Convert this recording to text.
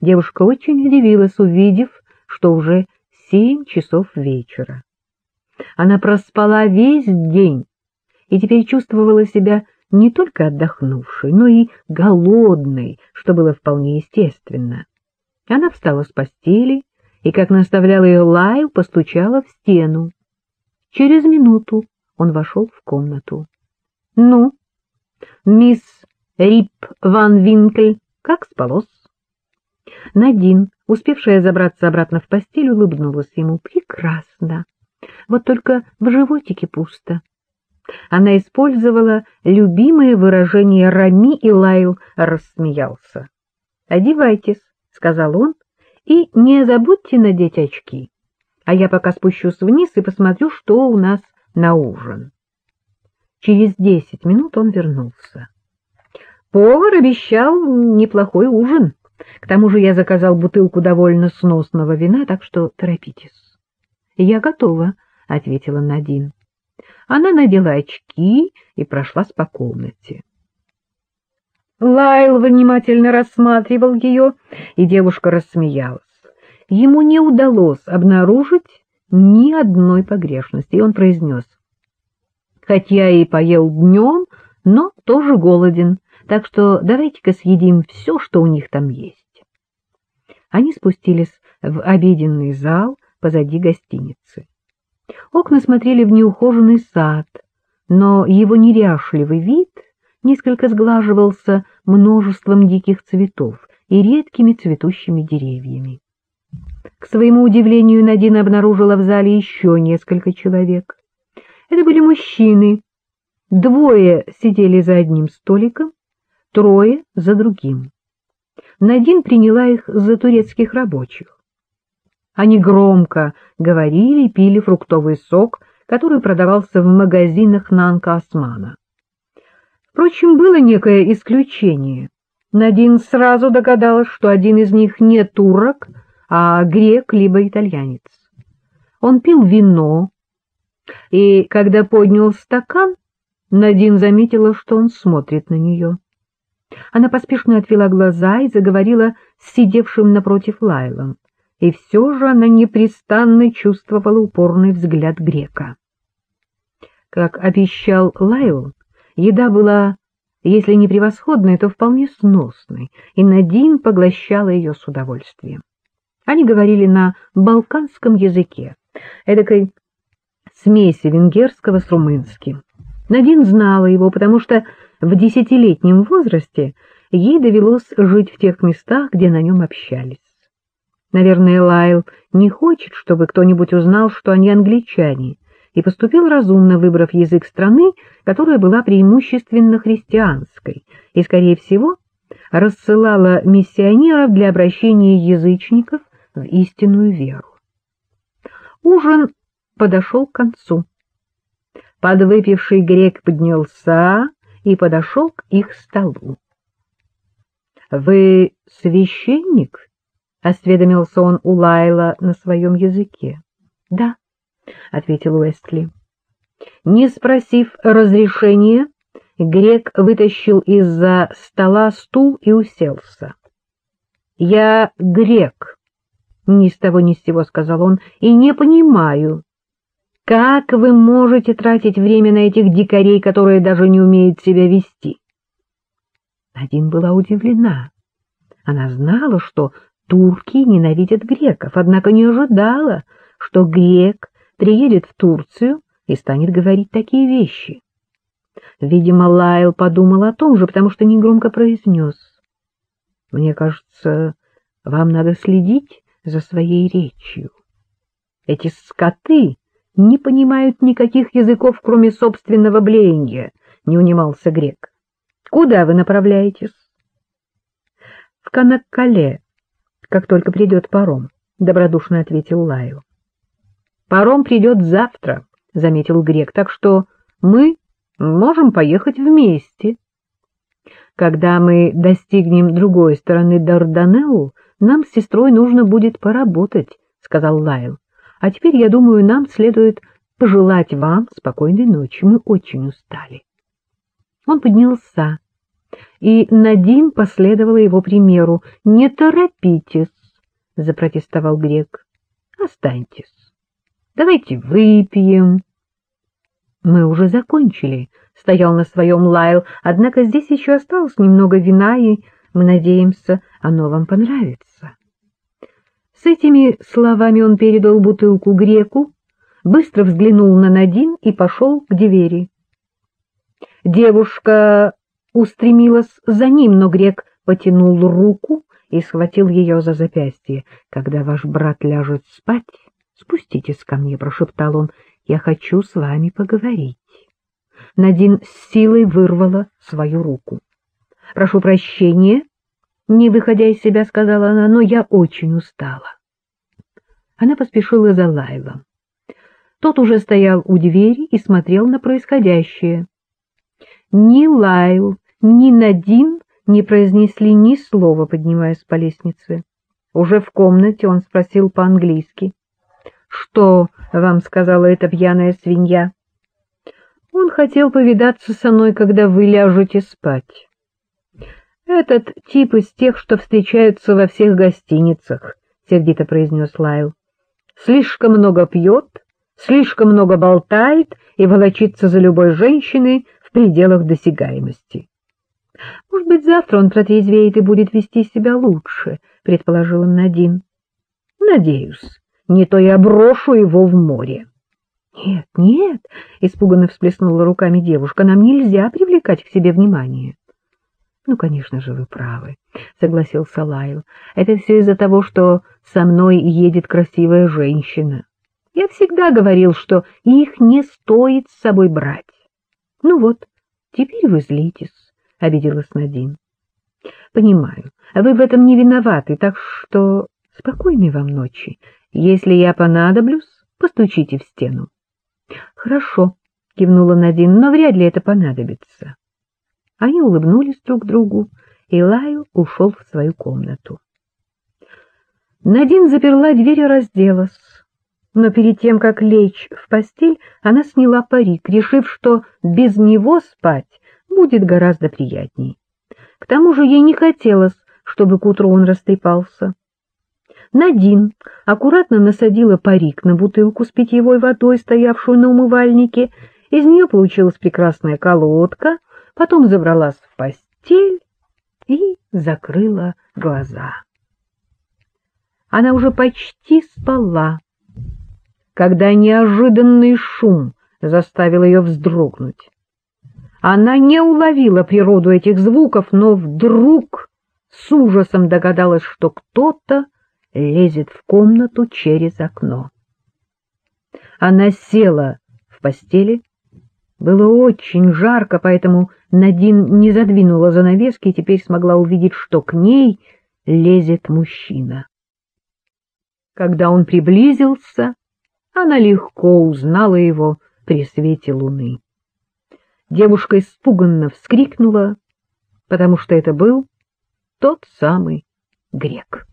Девушка очень удивилась, увидев, что уже семь часов вечера. Она проспала весь день и теперь чувствовала себя не только отдохнувшей, но и голодной, что было вполне естественно. Она встала с постели и, как наставлял ее Лайл, постучала в стену. Через минуту он вошел в комнату. — Ну, мисс Рип Ван Винкль, как спалось? Надин, успевшая забраться обратно в постель, улыбнулась ему. — Прекрасно. Вот только в животике пусто. Она использовала любимое выражение Рами, и Лайл рассмеялся. — Одевайтесь, — сказал он, — и не забудьте надеть очки, а я пока спущусь вниз и посмотрю, что у нас на ужин. Через десять минут он вернулся. Повар обещал неплохой ужин. К тому же я заказал бутылку довольно сносного вина, так что торопитесь. — Я готова, — ответила Надин. Она надела очки и прошлась по комнате. Лайл внимательно рассматривал ее, и девушка рассмеялась. Ему не удалось обнаружить ни одной погрешности, и он произнес. «Хотя и поел днем, но тоже голоден, так что давайте-ка съедим все, что у них там есть». Они спустились в обеденный зал позади гостиницы. Окна смотрели в неухоженный сад, но его неряшливый вид несколько сглаживался множеством диких цветов и редкими цветущими деревьями. К своему удивлению, Надина обнаружила в зале еще несколько человек. Это были мужчины. Двое сидели за одним столиком, трое — за другим. Надин приняла их за турецких рабочих. Они громко говорили и пили фруктовый сок, который продавался в магазинах Нанка Османа. Впрочем, было некое исключение. Надин сразу догадалась, что один из них не турок, а грек либо итальянец. Он пил вино, и, когда поднял стакан, Надин заметила, что он смотрит на нее. Она поспешно отвела глаза и заговорила с сидевшим напротив Лайлом и все же она непрестанно чувствовала упорный взгляд грека. Как обещал Лайл, еда была, если не превосходной, то вполне сносной, и Надин поглощала ее с удовольствием. Они говорили на балканском языке, эдакой смеси венгерского с румынским. Надин знала его, потому что в десятилетнем возрасте ей довелось жить в тех местах, где на нем общались. Наверное, Лайл не хочет, чтобы кто-нибудь узнал, что они англичане, и поступил разумно, выбрав язык страны, которая была преимущественно христианской, и, скорее всего, рассылала миссионеров для обращения язычников в истинную веру. Ужин подошел к концу. Подвыпивший грек поднялся и подошел к их столу. — Вы священник? — осведомился он у Лайла на своем языке. — Да, — ответил Уэстли. Не спросив разрешения, грек вытащил из-за стола стул и уселся. — Я грек, — ни с того ни с сего сказал он, — и не понимаю, как вы можете тратить время на этих дикарей, которые даже не умеют себя вести? Один была удивлена. Она знала, что турки ненавидят греков, однако не ожидала, что грек приедет в Турцию и станет говорить такие вещи. Видимо, Лайл подумал о том же, потому что негромко произнес. — Мне кажется, вам надо следить за своей речью. Эти скоты не понимают никаких языков, кроме собственного блеяния, — не унимался грек. — Куда вы направляетесь? — В Канаккале, как только придет паром, — добродушно ответил Лаю. — Паром придет завтра, — заметил Грек, — так что мы можем поехать вместе. Когда мы достигнем другой стороны Дарданеллу, нам с сестрой нужно будет поработать, — сказал Лайл. — А теперь, я думаю, нам следует пожелать вам спокойной ночи. Мы очень устали. Он поднялся и Надин последовала его примеру. — Не торопитесь, — запротестовал грек. — Останьтесь. Давайте выпьем. — Мы уже закончили, — стоял на своем Лайл, — однако здесь еще осталось немного вина, и мы надеемся, оно вам понравится. С этими словами он передал бутылку греку, быстро взглянул на Надин и пошел к двери. Девушка устремилась за ним, но грек потянул руку и схватил ее за запястье. — Когда ваш брат ляжет спать, спуститесь ко мне, — прошептал он, — я хочу с вами поговорить. Надин с силой вырвала свою руку. — Прошу прощения, — не выходя из себя, сказала она, — но я очень устала. Она поспешила за Лайлом. Тот уже стоял у двери и смотрел на происходящее. Ни Лайл, ни Надин не произнесли ни слова, поднимаясь по лестнице. Уже в комнате он спросил по-английски. — Что вам сказала эта пьяная свинья? — Он хотел повидаться со мной, когда вы ляжете спать. — Этот тип из тех, что встречаются во всех гостиницах, — сердито произнес Лайл. — Слишком много пьет, слишком много болтает и волочится за любой женщиной, в пределах досягаемости. — Может быть, завтра он протрезвеет и будет вести себя лучше, — предположил Надин. — Надеюсь, не то я брошу его в море. — Нет, нет, — испуганно всплеснула руками девушка, — нам нельзя привлекать к себе внимание. — Ну, конечно же, вы правы, — согласился Лайл. — Это все из-за того, что со мной едет красивая женщина. Я всегда говорил, что их не стоит с собой брать. — Ну вот, теперь вы злитесь, — обиделась Надин. — Понимаю, вы в этом не виноваты, так что спокойной вам ночи. Если я понадоблюсь, постучите в стену. — Хорошо, — кивнула Надин, — но вряд ли это понадобится. Они улыбнулись друг другу, и Лайл ушел в свою комнату. Надин заперла дверь и разделась но перед тем, как лечь в постель, она сняла парик, решив, что без него спать будет гораздо приятней. К тому же ей не хотелось, чтобы к утру он растрепался. Надин аккуратно насадила парик на бутылку с питьевой водой, стоявшую на умывальнике. Из нее получилась прекрасная колодка, потом забралась в постель и закрыла глаза. Она уже почти спала, когда неожиданный шум заставил ее вздрогнуть. Она не уловила природу этих звуков, но вдруг с ужасом догадалась, что кто-то лезет в комнату через окно. Она села в постели. Было очень жарко, поэтому Надин не задвинула занавески и теперь смогла увидеть, что к ней лезет мужчина. Когда он приблизился, она легко узнала его при свете луны. Девушка испуганно вскрикнула, потому что это был тот самый грек.